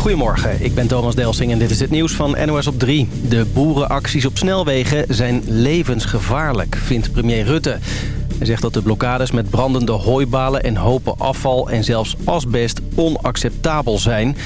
Goedemorgen, ik ben Thomas Delsing en dit is het nieuws van NOS op 3. De boerenacties op snelwegen zijn levensgevaarlijk, vindt premier Rutte. Hij zegt dat de blokkades met brandende hooibalen en hopen afval en zelfs asbest onacceptabel zijn.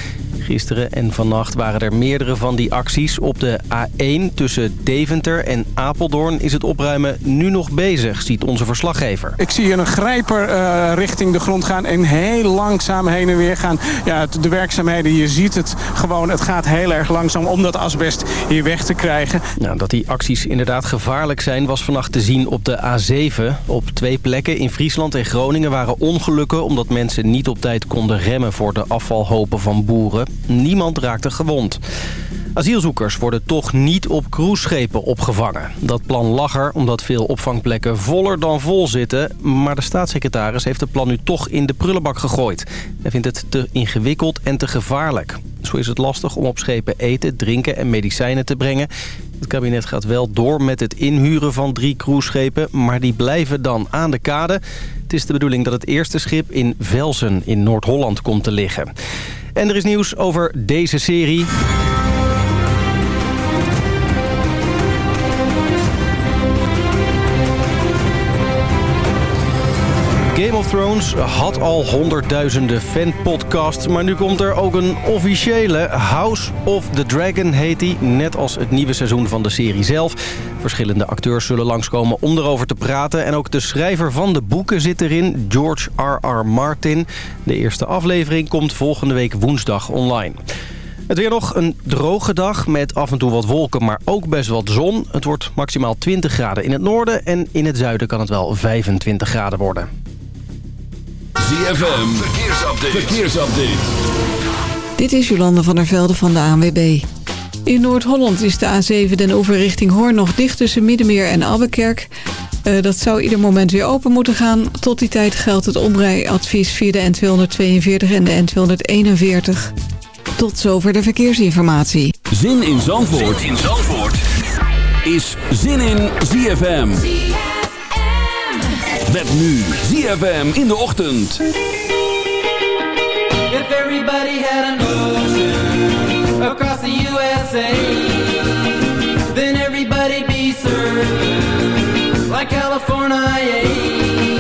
Gisteren en vannacht waren er meerdere van die acties. Op de A1 tussen Deventer en Apeldoorn is het opruimen nu nog bezig, ziet onze verslaggever. Ik zie een grijper uh, richting de grond gaan en heel langzaam heen en weer gaan. Ja, de werkzaamheden, je ziet het gewoon, het gaat heel erg langzaam om dat asbest hier weg te krijgen. Nou, dat die acties inderdaad gevaarlijk zijn was vannacht te zien op de A7. Op twee plekken in Friesland en Groningen waren ongelukken omdat mensen niet op tijd konden remmen voor de afvalhopen van boeren. Niemand raakte gewond. Asielzoekers worden toch niet op cruiseschepen opgevangen. Dat plan lag er omdat veel opvangplekken voller dan vol zitten. Maar de staatssecretaris heeft het plan nu toch in de prullenbak gegooid. Hij vindt het te ingewikkeld en te gevaarlijk. Zo is het lastig om op schepen eten, drinken en medicijnen te brengen. Het kabinet gaat wel door met het inhuren van drie cruiseschepen... maar die blijven dan aan de kade. Het is de bedoeling dat het eerste schip in Velsen in Noord-Holland komt te liggen. En er is nieuws over deze serie. Thrones had al honderdduizenden fanpodcasts... maar nu komt er ook een officiële House of the Dragon heet die... net als het nieuwe seizoen van de serie zelf. Verschillende acteurs zullen langskomen om erover te praten... en ook de schrijver van de boeken zit erin, George R.R. Martin. De eerste aflevering komt volgende week woensdag online. Het weer nog een droge dag met af en toe wat wolken, maar ook best wat zon. Het wordt maximaal 20 graden in het noorden en in het zuiden kan het wel 25 graden worden. ZFM, verkeersupdate. verkeersupdate. Dit is Jolande van der Velde van de ANWB. In Noord-Holland is de A7 den Oever richting Hoorn nog dicht tussen Middenmeer en Abbekerk. Uh, dat zou ieder moment weer open moeten gaan. Tot die tijd geldt het omrijadvies via de N242 en de N241. Tot zover de verkeersinformatie. Zin in Zandvoort, zin in Zandvoort. is Zin in ZFM. Met nu ZFM in de ochtend. If everybody had an ocean across the USA, then everybody'd be served like California.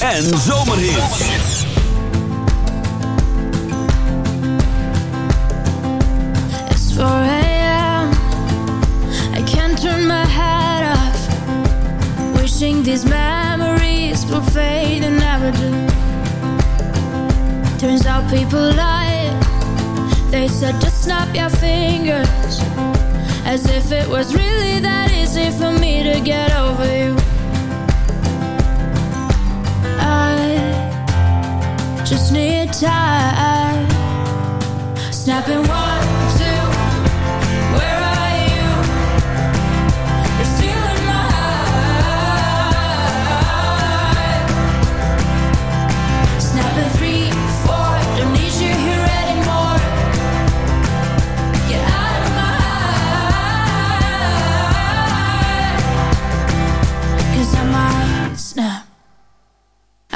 En zomerhits. It's 4 a.m. I can't turn my head off. Wishing these memories will fade and never do. Turns out people lie. They said just snap your fingers. As if it was really that easy for me to get over you. I just need time. Snapping one,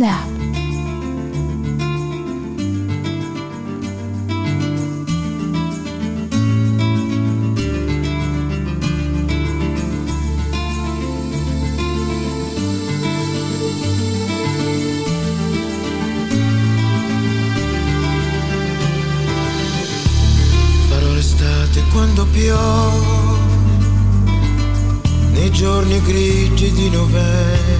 snap. L'estate quando piove, nei giorni grigi di novembre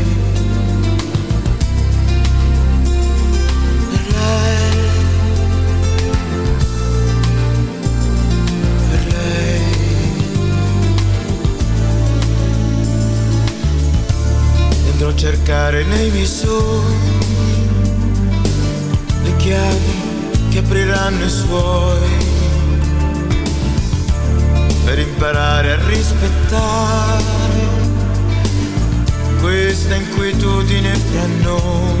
cercare nei visori le chiavi che apriranno i suoi per imparare a rispettare questa inquietudine fra noi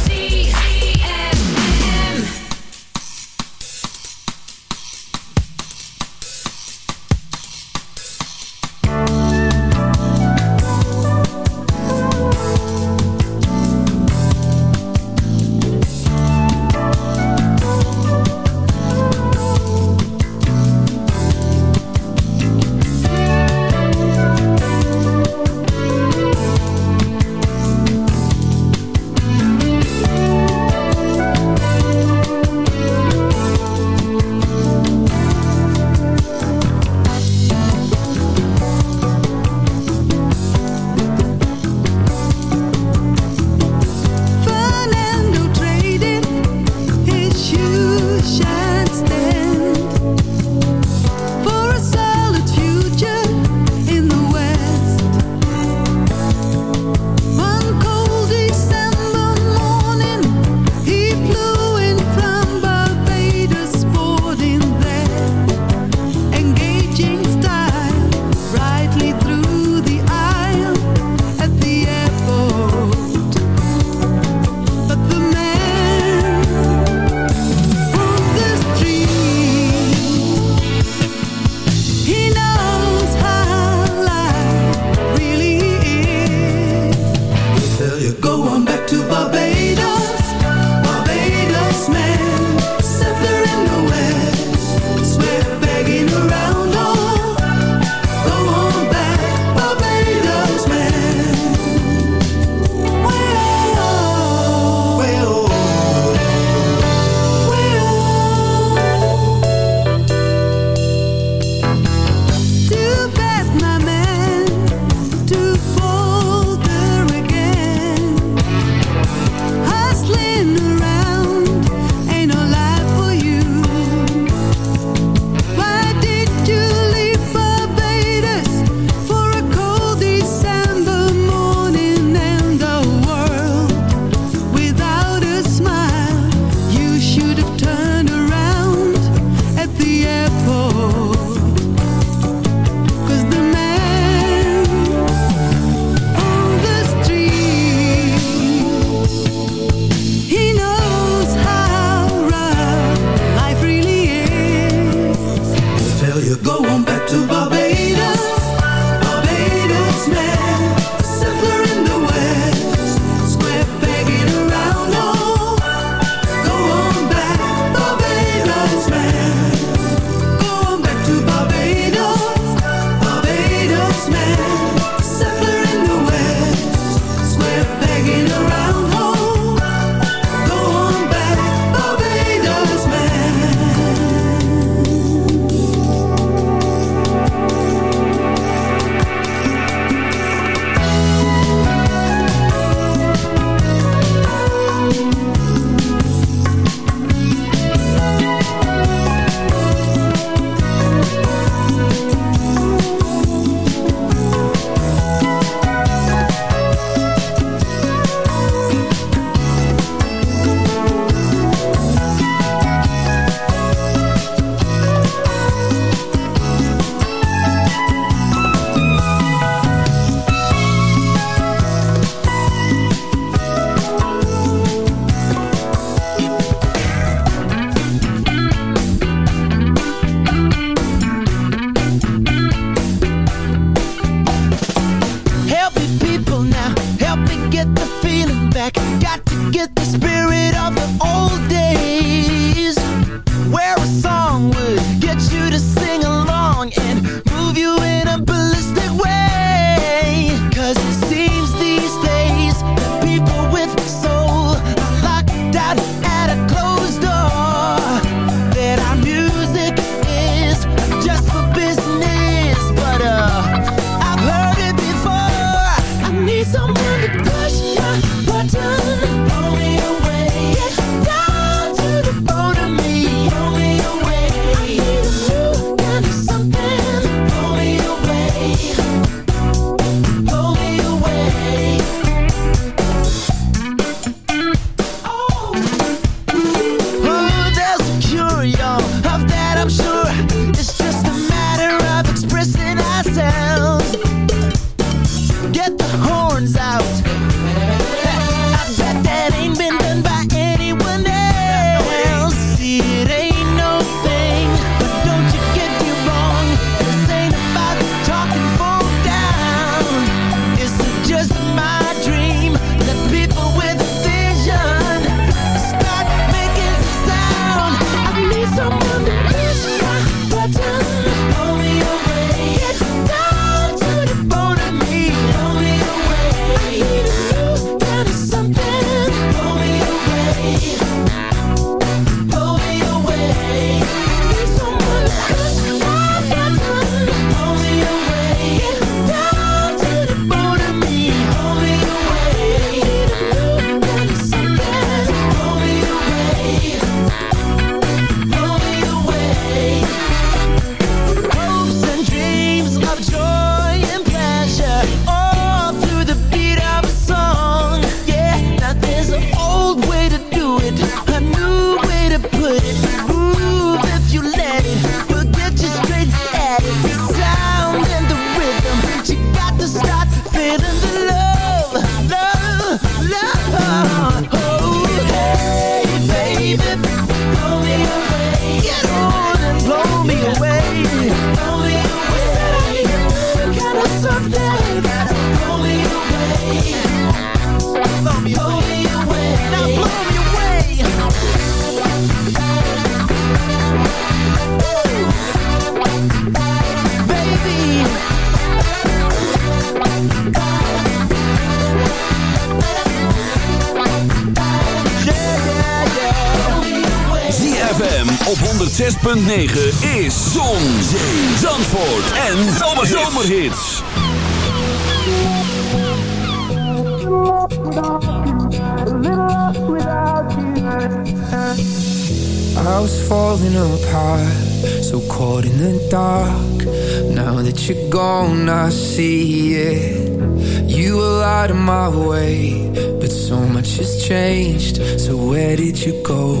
I see it. You were out of my way, but so much has changed. So where did you go?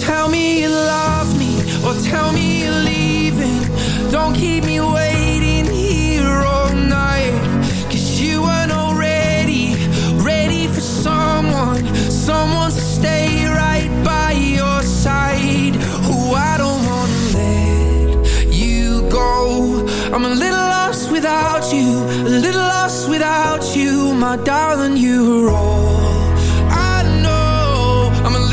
Tell me you love me, or tell me you're leaving. Don't keep me waiting here all night. Cause you weren't already ready for someone, someone to stay right by your side. Who I don't wanna let you go. I'm a little without you, a little lost without you, my darling. You're all I know. I'm a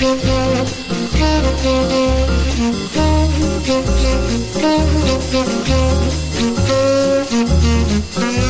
Thank you.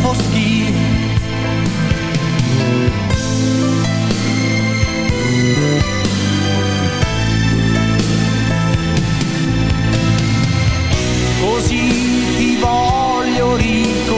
foschi. Così ti voglio ricordare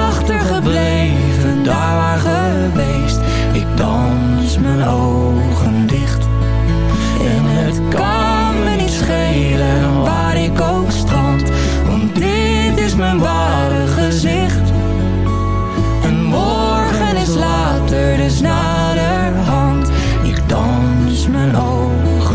gebleven daar waar geweest. Ik dans mijn ogen dicht. En het kan me niet schelen waar ik ook strand. Want dit is mijn ware gezicht. En morgen is later, dus naderhand. Ik dans mijn ogen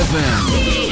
ZFM.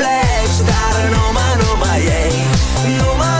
complex, daar een oma, oh oma, oh jij, yeah.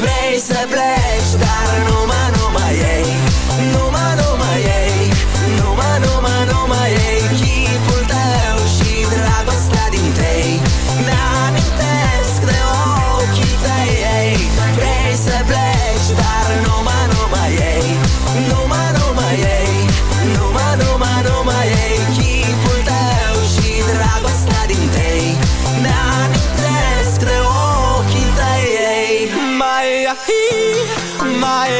Vrese pleci, dar nu anulă ei. Nu anumă ei. Numai, numai, numai ei.